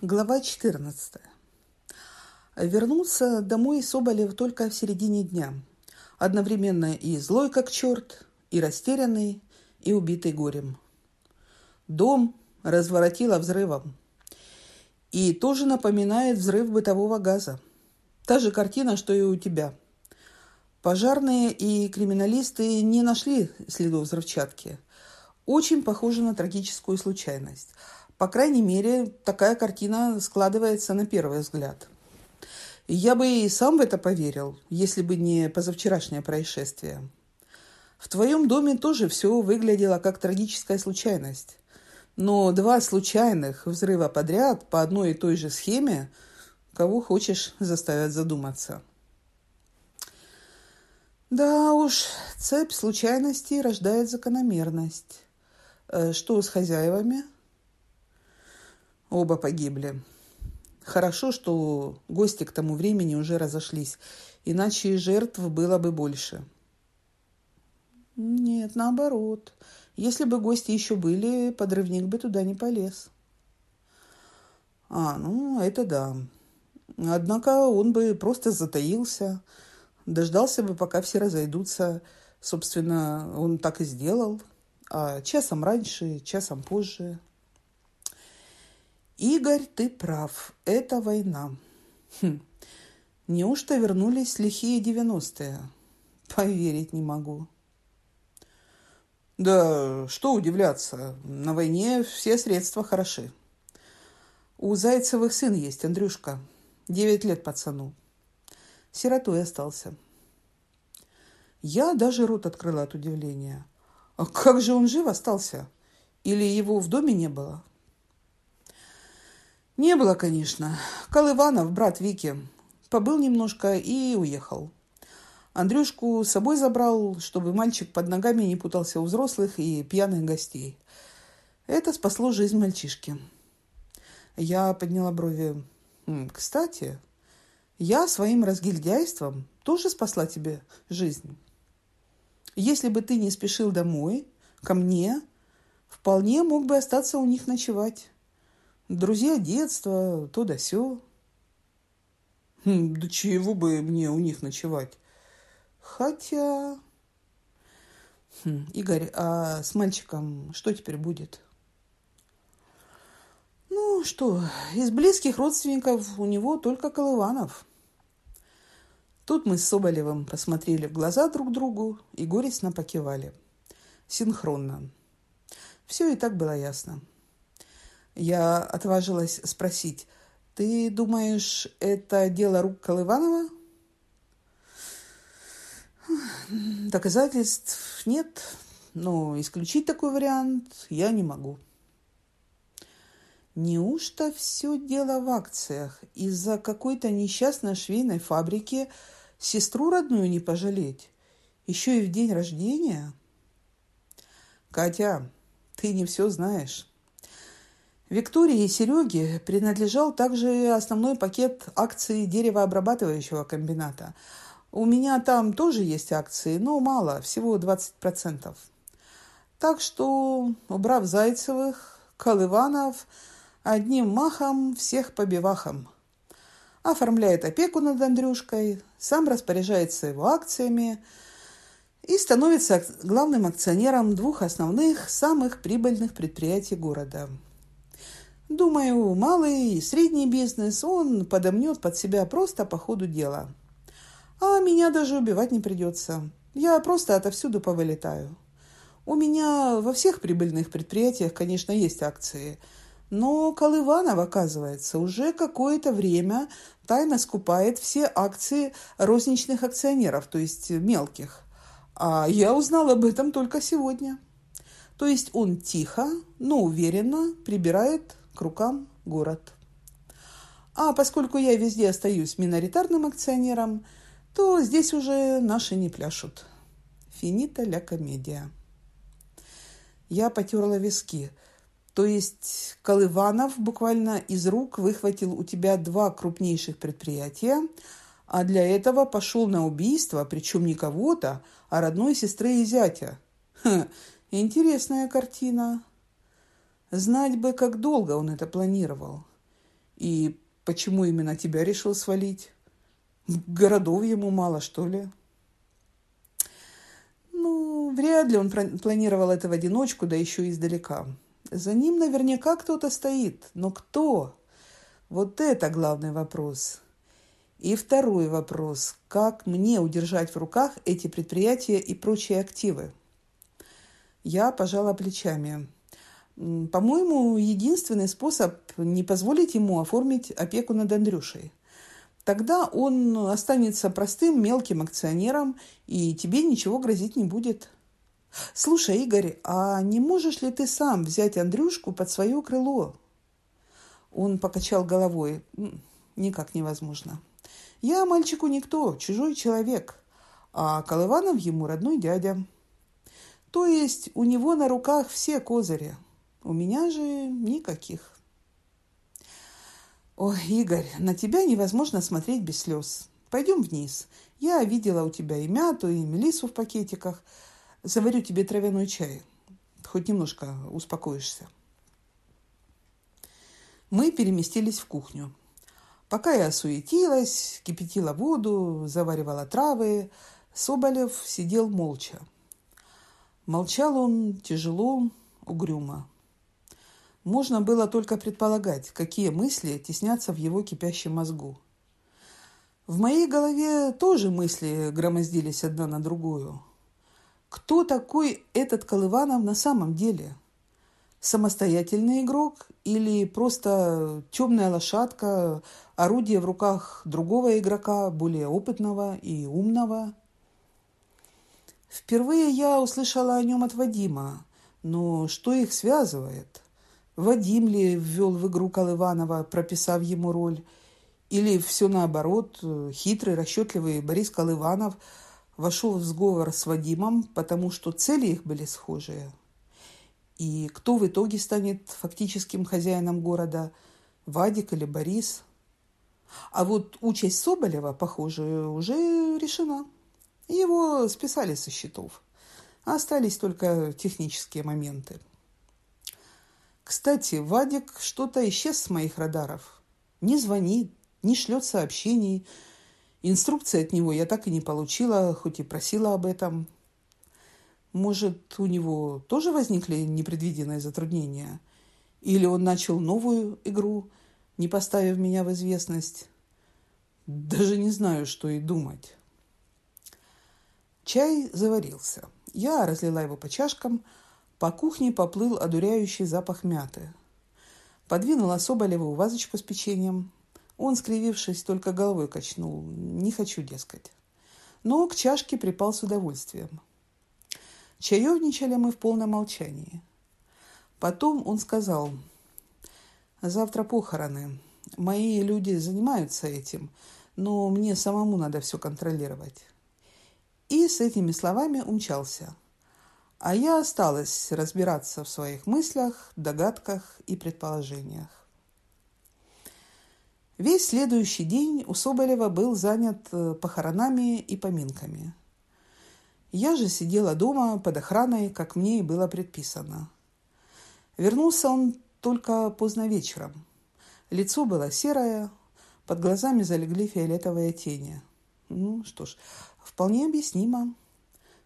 Глава 14. Вернулся домой Соболев только в середине дня. Одновременно и злой как черт, и растерянный, и убитый горем. Дом разворотило взрывом. И тоже напоминает взрыв бытового газа. Та же картина, что и у тебя. Пожарные и криминалисты не нашли следов взрывчатки. Очень похоже на трагическую случайность – по крайней мере, такая картина складывается на первый взгляд. Я бы и сам в это поверил, если бы не позавчерашнее происшествие. В твоем доме тоже все выглядело как трагическая случайность. Но два случайных взрыва подряд по одной и той же схеме кого хочешь заставят задуматься. Да уж, цепь случайностей рождает закономерность. Э, что с хозяевами? Оба погибли. Хорошо, что гости к тому времени уже разошлись, иначе и жертв было бы больше. Нет, наоборот. Если бы гости еще были, подрывник бы туда не полез. А, ну, это да. Однако он бы просто затаился, дождался бы, пока все разойдутся. Собственно, он так и сделал. А часом раньше, часом позже. Игорь, ты прав. Это война. Хм. Неужто вернулись лихие девяностые? Поверить не могу. Да что удивляться. На войне все средства хороши. У Зайцевых сын есть, Андрюшка. Девять лет пацану. Сиротой остался. Я даже рот открыла от удивления. А как же он жив остался? Или его в доме не было? Не было, конечно. Колыванов, брат Вики, побыл немножко и уехал. Андрюшку с собой забрал, чтобы мальчик под ногами не путался у взрослых и пьяных гостей. Это спасло жизнь мальчишки. Я подняла брови. Кстати, я своим разгильдяйством тоже спасла тебе жизнь. Если бы ты не спешил домой, ко мне, вполне мог бы остаться у них ночевать. Друзья детства, то да сё. Хм, да чего бы мне у них ночевать? Хотя... Хм, Игорь, а с мальчиком что теперь будет? Ну что, из близких родственников у него только Колыванов. Тут мы с Соболевым посмотрели в глаза друг другу и горестно покивали. Синхронно. Все и так было ясно. Я отважилась спросить, ты думаешь, это дело рук Колыванова? Доказательств нет, но исключить такой вариант я не могу. Неужто все дело в акциях? Из-за какой-то несчастной швейной фабрики сестру родную не пожалеть? Еще и в день рождения? Катя, ты не все знаешь. Виктории и Сереге принадлежал также основной пакет акций деревообрабатывающего комбината. У меня там тоже есть акции, но мало, всего 20%. Так что, убрав Зайцевых, Колыванов, одним махом всех побивахом. Оформляет опеку над Андрюшкой, сам распоряжается его акциями и становится главным акционером двух основных, самых прибыльных предприятий города – Думаю, малый и средний бизнес он подомнет под себя просто по ходу дела. А меня даже убивать не придется. Я просто отовсюду повылетаю. У меня во всех прибыльных предприятиях, конечно, есть акции. Но Колыванов, оказывается, уже какое-то время тайно скупает все акции розничных акционеров, то есть мелких. А я узнала об этом только сегодня. То есть он тихо, но уверенно прибирает к рукам город. А поскольку я везде остаюсь миноритарным акционером, то здесь уже наши не пляшут. Финита ля комедия. Я потерла виски. То есть Колыванов буквально из рук выхватил у тебя два крупнейших предприятия, а для этого пошел на убийство, причем не кого-то, а родной сестры и зятя. Ха, интересная картина. Знать бы, как долго он это планировал. И почему именно тебя решил свалить? Городов ему мало, что ли? Ну, вряд ли он планировал это в одиночку, да еще издалека. За ним наверняка кто-то стоит. Но кто? Вот это главный вопрос. И второй вопрос. Как мне удержать в руках эти предприятия и прочие активы? Я пожала плечами. По-моему, единственный способ не позволить ему оформить опеку над Андрюшей. Тогда он останется простым мелким акционером, и тебе ничего грозить не будет. Слушай, Игорь, а не можешь ли ты сам взять Андрюшку под свое крыло? Он покачал головой. Никак невозможно. Я мальчику никто, чужой человек, а Колыванов ему родной дядя. То есть у него на руках все козыри – у меня же никаких. Ой, Игорь, на тебя невозможно смотреть без слез. Пойдем вниз. Я видела у тебя и мяту, и мелису в пакетиках. Заварю тебе травяной чай. Хоть немножко успокоишься. Мы переместились в кухню. Пока я суетилась, кипятила воду, заваривала травы, Соболев сидел молча. Молчал он тяжело, угрюмо. Можно было только предполагать, какие мысли теснятся в его кипящем мозгу. В моей голове тоже мысли громоздились одна на другую. Кто такой этот Колыванов на самом деле? Самостоятельный игрок или просто темная лошадка, орудие в руках другого игрока, более опытного и умного? Впервые я услышала о нем от Вадима, но что их связывает – Вадим ли ввел в игру Колыванова, прописав ему роль, или все наоборот, хитрый, расчетливый Борис Колыванов вошел в сговор с Вадимом, потому что цели их были схожие. И кто в итоге станет фактическим хозяином города, Вадик или Борис? А вот участь Соболева, похоже, уже решена. Его списали со счетов. Остались только технические моменты. Кстати, Вадик что-то исчез с моих радаров. Не звонит, не шлет сообщений. Инструкции от него я так и не получила, хоть и просила об этом. Может, у него тоже возникли непредвиденные затруднения? Или он начал новую игру, не поставив меня в известность? Даже не знаю, что и думать. Чай заварился. Я разлила его по чашкам – по кухне поплыл одуряющий запах мяты. Подвинула Соболеву вазочку с печеньем. Он, скривившись, только головой качнул. Не хочу, дескать. Но к чашке припал с удовольствием. Чаевничали мы в полном молчании. Потом он сказал, «Завтра похороны. Мои люди занимаются этим, но мне самому надо все контролировать». И с этими словами умчался – а я осталась разбираться в своих мыслях, догадках и предположениях. Весь следующий день у Соболева был занят э, похоронами и поминками. Я же сидела дома под охраной, как мне и было предписано. Вернулся он только поздно вечером. Лицо было серое, под глазами залегли фиолетовые тени. Ну что ж, вполне объяснимо.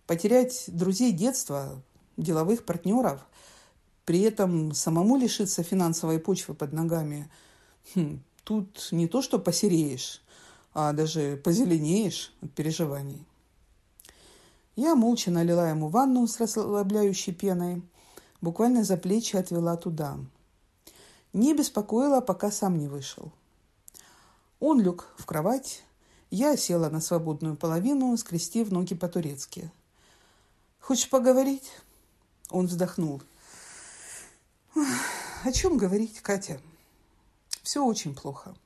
Потерять друзей детства, деловых партнеров, при этом самому лишиться финансовой почвы под ногами, хм, тут не то что посереешь, а даже позеленеешь от переживаний. Я молча налила ему ванну с расслабляющей пеной, буквально за плечи отвела туда. Не беспокоила, пока сам не вышел. Он лег в кровать, я села на свободную половину, скрестив ноги по-турецки – Хочешь поговорить? Он вздохнул. О чем говорить, Катя? Все очень плохо.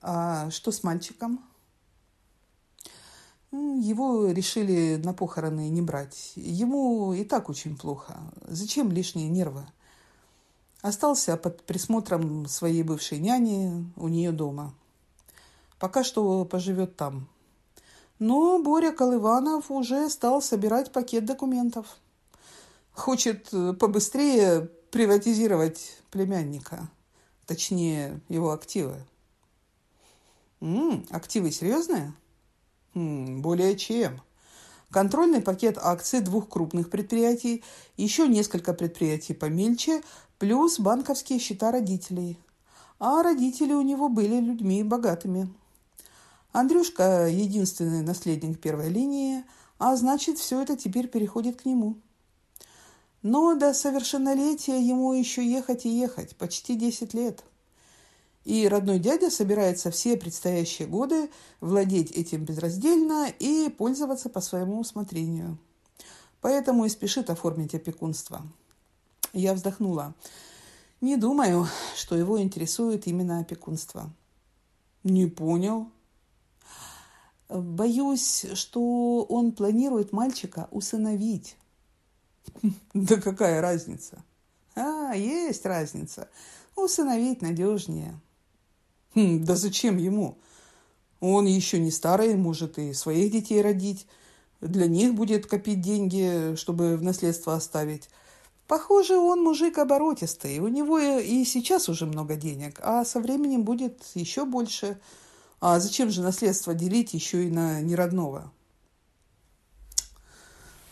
А что с мальчиком? Его решили на похороны не брать. Ему и так очень плохо. Зачем лишние нервы? Остался под присмотром своей бывшей няни у нее дома. Пока что поживет там. Но Боря Колыванов уже стал собирать пакет документов. Хочет э, побыстрее приватизировать племянника. точнее, его активы. М-м, активы серьезные? М-м, более чем. Контрольный пакет акций двух крупных предприятий, еще несколько предприятий помельче, плюс банковские счета родителей. А родители у него были людьми богатыми. Андрюшка – единственный наследник первой линии, а значит, все это теперь переходит к нему. Но до совершеннолетия ему еще ехать и ехать, почти 10 лет. И родной дядя собирается все предстоящие годы владеть этим безраздельно и пользоваться по своему усмотрению. Поэтому и спешит оформить опекунство. Я вздохнула. Не думаю, что его интересует именно опекунство. Не понял. Боюсь, что он планирует мальчика усыновить. Да какая разница? А, есть разница. Усыновить надежнее. Хм, да зачем ему? Он еще не старый, может и своих детей родить. Для них будет копить деньги, чтобы в наследство оставить. Похоже, он мужик оборотистый. У него и сейчас уже много денег, а со временем будет еще больше. А зачем же наследство делить еще и на неродного?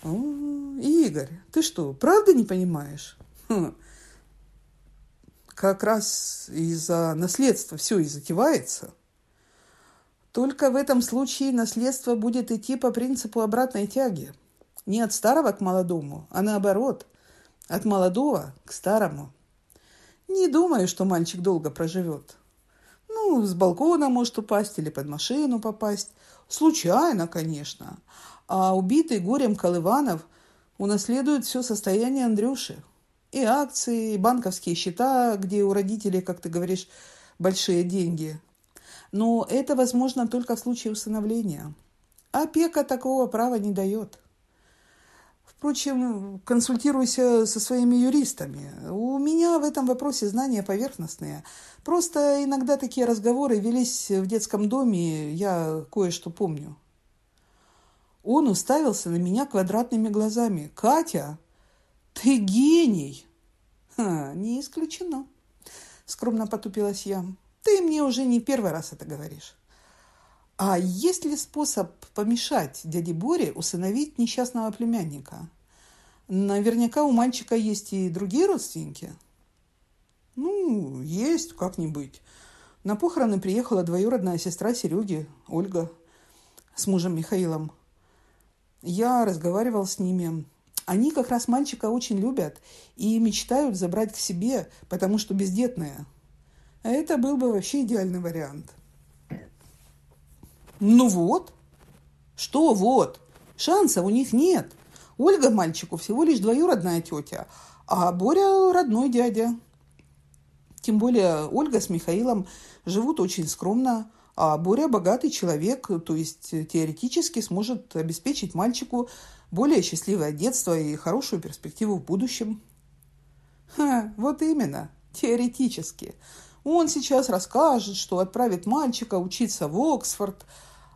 О, Игорь, ты что, правда не понимаешь? Хм. Как раз из-за наследства все и затевается. Только в этом случае наследство будет идти по принципу обратной тяги. Не от старого к молодому, а наоборот, от молодого к старому. Не думаю, что мальчик долго проживет. С балкона может упасть или под машину попасть. Случайно, конечно. А убитый горем Колыванов унаследует все состояние Андрюши. И акции, и банковские счета, где у родителей, как ты говоришь, большие деньги. Но это возможно только в случае усыновления. Опека такого права не дает. Впрочем, консультируйся со своими юристами. У меня в этом вопросе знания поверхностные. Просто иногда такие разговоры велись в детском доме, я кое-что помню. Он уставился на меня квадратными глазами. «Катя, ты гений!» Ха, «Не исключено», — скромно потупилась я. «Ты мне уже не первый раз это говоришь». «А есть ли способ помешать дяде Боре усыновить несчастного племянника? Наверняка у мальчика есть и другие родственники». «Ну, есть, как не быть. На похороны приехала двоюродная сестра Сереги, Ольга, с мужем Михаилом. Я разговаривал с ними. Они как раз мальчика очень любят и мечтают забрать к себе, потому что бездетные. Это был бы вообще идеальный вариант. Ну вот. Что вот? Шансов у них нет. Ольга мальчику всего лишь двоюродная тетя, а Боря родной дядя. Тем более Ольга с Михаилом живут очень скромно, а Боря богатый человек, то есть теоретически сможет обеспечить мальчику более счастливое детство и хорошую перспективу в будущем. Ха, вот именно, теоретически. Он сейчас расскажет, что отправит мальчика учиться в Оксфорд,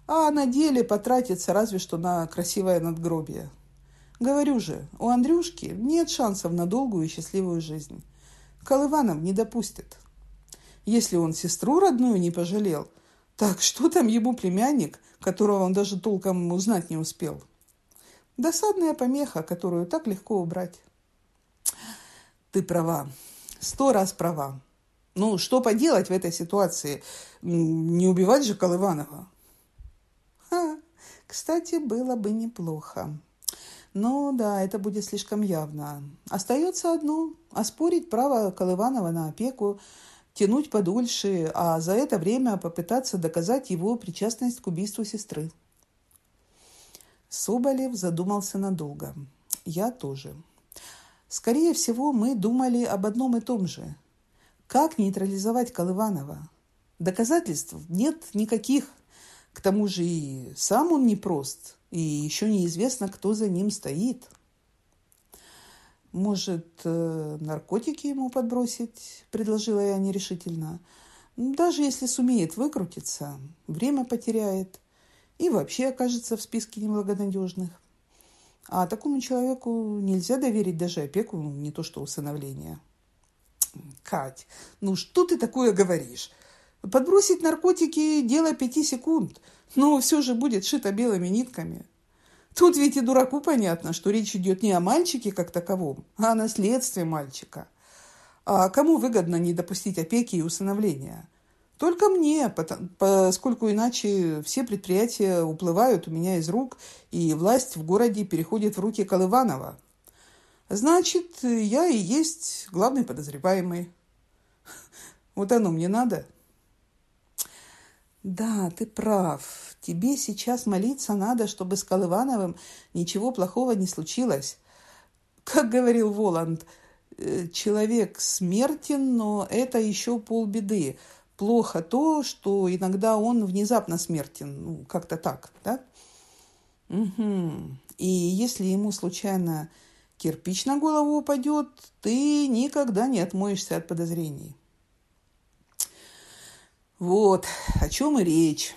а на деле потратится разве что на красивое надгробие. Говорю же, у Андрюшки нет шансов на долгую и счастливую жизнь. Колыванов не допустит. Если он сестру родную не пожалел – так что там ему племянник, которого он даже толком узнать не успел? Досадная помеха, которую так легко убрать. Ты права. Сто раз права. Ну, что поделать в этой ситуации? Не убивать же Колыванова. Кстати, было бы неплохо. Но да, это будет слишком явно. Остается одно – оспорить право Колыванова на опеку тянуть подольше, а за это время попытаться доказать его причастность к убийству сестры. Соболев задумался надолго. Я тоже. Скорее всего, мы думали об одном и том же. Как нейтрализовать Колыванова? Доказательств нет никаких. К тому же и сам он непрост, и еще неизвестно, кто за ним стоит. «Может, э, наркотики ему подбросить?» – предложила я нерешительно. «Даже если сумеет выкрутиться, время потеряет и вообще окажется в списке неблагонадежных. А такому человеку нельзя доверить даже опеку, не то что усыновление». Кать, ну что ты такое говоришь? Подбросить наркотики – дело пяти секунд, но все же будет шито белыми нитками. Тут ведь и дураку понятно, что речь идет не о мальчике как таковом, а о наследстве мальчика. А кому выгодно не допустить опеки и усыновления? Только мне, поскольку иначе все предприятия уплывают у меня из рук, и власть в городе переходит в руки Колыванова. Значит, я и есть главный подозреваемый. Вот оно мне надо. Да, ты прав. Тебе сейчас молиться надо, чтобы с Колывановым ничего плохого не случилось. Как говорил Воланд, «Э, человек смертен, но это еще полбеды. Плохо то, что иногда он внезапно смертен. Ну, как-то так, да? Угу. И если ему случайно кирпич на голову упадет, ты никогда не отмоешься от подозрений. Вот о чем и речь.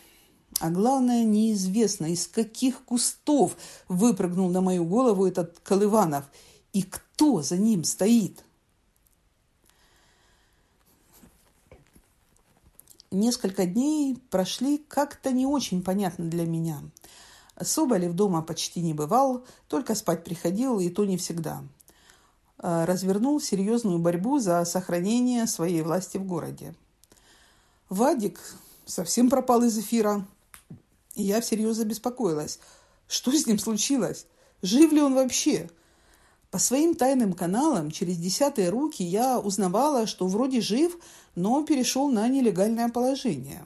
А главное, неизвестно, из каких кустов выпрыгнул на мою голову этот Колыванов и кто за ним стоит. Несколько дней прошли как-то не очень понятно для меня. Соболев дома почти не бывал, только спать приходил, и то не всегда. Развернул серьезную борьбу за сохранение своей власти в городе. Вадик совсем пропал из эфира. И я всерьез забеспокоилась. Что с ним случилось? Жив ли он вообще? По своим тайным каналам через десятые руки я узнавала, что вроде жив, но перешел на нелегальное положение.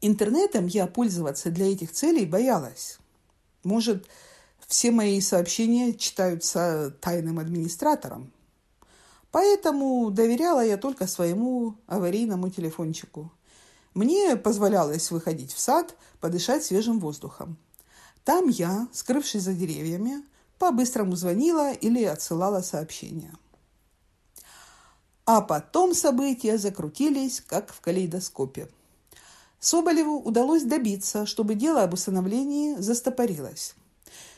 Интернетом я пользоваться для этих целей боялась. Может, все мои сообщения читаются тайным администратором. Поэтому доверяла я только своему аварийному телефончику. Мне позволялось выходить в сад, подышать свежим воздухом. Там я, скрывшись за деревьями, по-быстрому звонила или отсылала сообщения. А потом события закрутились, как в калейдоскопе. Соболеву удалось добиться, чтобы дело об усыновлении застопорилось.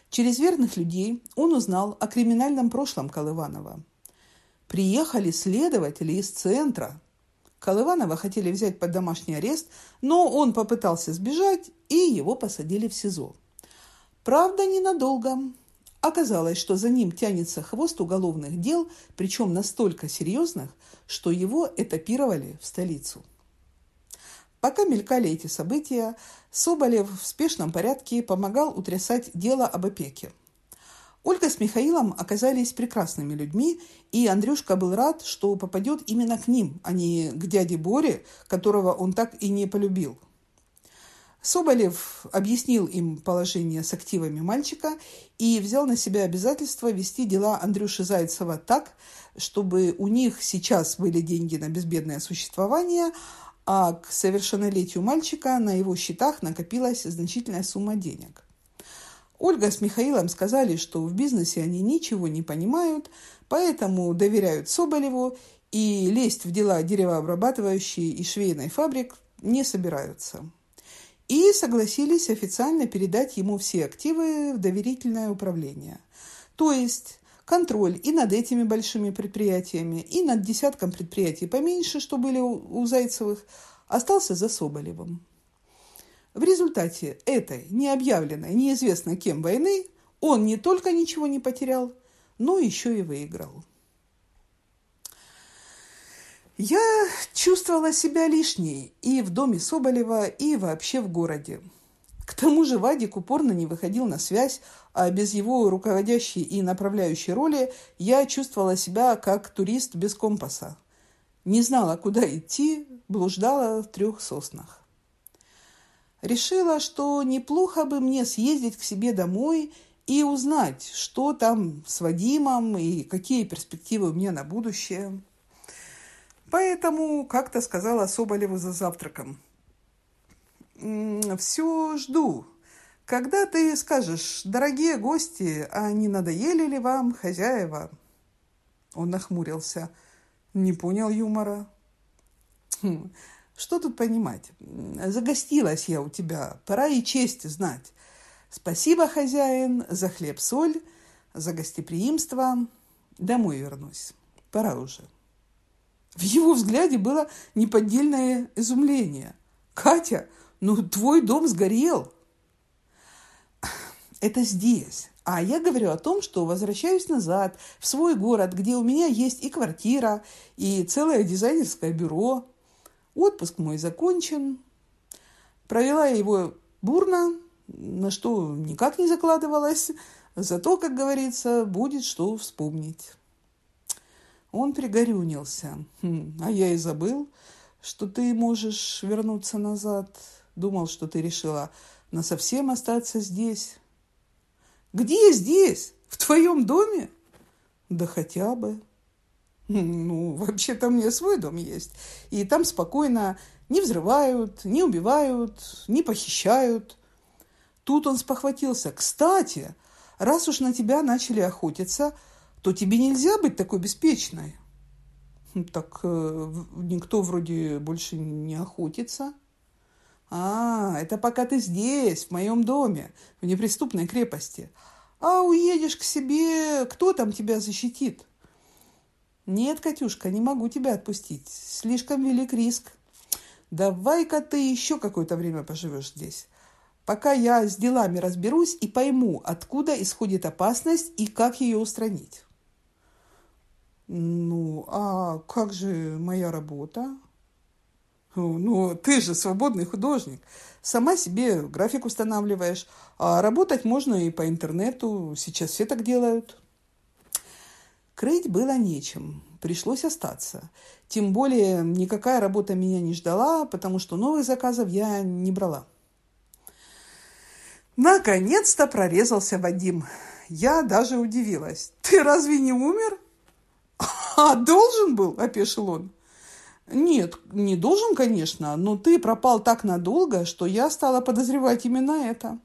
Через верных людей он узнал о криминальном прошлом Колыванова – Приехали следователи из центра. Колыванова хотели взять под домашний арест, но он попытался сбежать, и его посадили в СИЗО. Правда, ненадолго. Оказалось, что за ним тянется хвост уголовных дел, причем настолько серьезных, что его этапировали в столицу. Пока мелькали эти события, Соболев в спешном порядке помогал утрясать дело об опеке. Ольга с Михаилом оказались прекрасными людьми, и Андрюшка был рад, что попадет именно к ним, а не к дяде Боре, которого он так и не полюбил. Соболев объяснил им положение с активами мальчика и взял на себя обязательство вести дела Андрюши Зайцева так, чтобы у них сейчас были деньги на безбедное существование, а к совершеннолетию мальчика на его счетах накопилась значительная сумма денег – Ольга с Михаилом сказали, что в бизнесе они ничего не понимают, поэтому доверяют Соболеву и лезть в дела деревообрабатывающей и швейной фабрик не собираются. И согласились официально передать ему все активы в доверительное управление. То есть контроль и над этими большими предприятиями, и над десятком предприятий поменьше, что были у Зайцевых, остался за Соболевым. В результате этой необъявленной, неизвестно кем войны он не только ничего не потерял, но еще и выиграл. Я чувствовала себя лишней и в доме Соболева, и вообще в городе. К тому же Вадик упорно не выходил на связь, а без его руководящей и направляющей роли я чувствовала себя как турист без компаса. Не знала, куда идти, блуждала в трех соснах. Решила, что неплохо бы мне съездить к себе домой и узнать, что там с Вадимом и какие перспективы у меня на будущее. Поэтому как-то сказала Соболеву за завтраком. «Все жду. Когда ты скажешь, дорогие гости, а не надоели ли вам хозяева?» Он нахмурился. Не понял юмора. «Хм, что тут понимать? Загостилась я у тебя, пора и честь знать. Спасибо, хозяин, за хлеб-соль, за гостеприимство. Домой вернусь. Пора уже. В его взгляде было неподдельное изумление. «Катя, ну твой дом сгорел!» «Это здесь. А я говорю о том, что возвращаюсь назад, в свой город, где у меня есть и квартира, и целое дизайнерское бюро. Отпуск мой закончен. Провела я его бурно, на что никак не закладывалась. Зато, как говорится, будет что вспомнить. Он пригорюнился. Хм, а я и забыл, что ты можешь вернуться назад. Думал, что ты решила насовсем остаться здесь. Где здесь? В твоем доме? Да хотя бы. Ну, вообще-то мне свой дом есть. И там спокойно не взрывают, не убивают, не похищают. Тут он спохватился. Кстати, раз уж на тебя начали охотиться, то тебе нельзя быть такой беспечной. Так э, никто вроде больше не охотится. А, это пока ты здесь, в моем доме, в неприступной крепости. А уедешь к себе, кто там тебя защитит? Нет, Катюшка, не могу тебя отпустить. Слишком велик риск. Давай-ка ты еще какое-то время поживешь здесь. Пока я с делами разберусь и пойму, откуда исходит опасность и как ее устранить. Ну, а как же моя работа? Ну, ты же свободный художник. Сама себе график устанавливаешь. А работать можно и по интернету. Сейчас все так делают. Крыть было нечем. Пришлось остаться. Тем более никакая работа меня не ждала, потому что новых заказов я не брала. Наконец-то прорезался Вадим. Я даже удивилась. «Ты разве не умер?» «А должен был?» – опешил он. Нет, не должен, конечно, но ты пропал так надолго, что я стала подозревать именно это.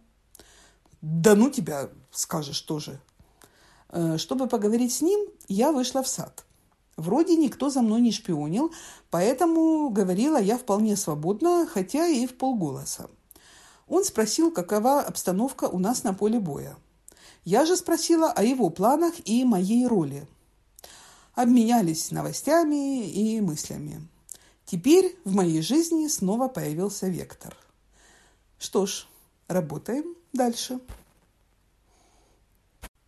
Да ну тебя, скажешь тоже. Э, чтобы поговорить с ним, я вышла в сад. Вроде никто за мной не шпионил, поэтому говорила я вполне свободно, хотя и в полголоса. Он спросил, какова обстановка у нас на поле боя. Я же спросила о его планах и моей роли. Обменялись новостями и мыслями. Теперь в моей жизни снова появился вектор. Что ж, работаем дальше.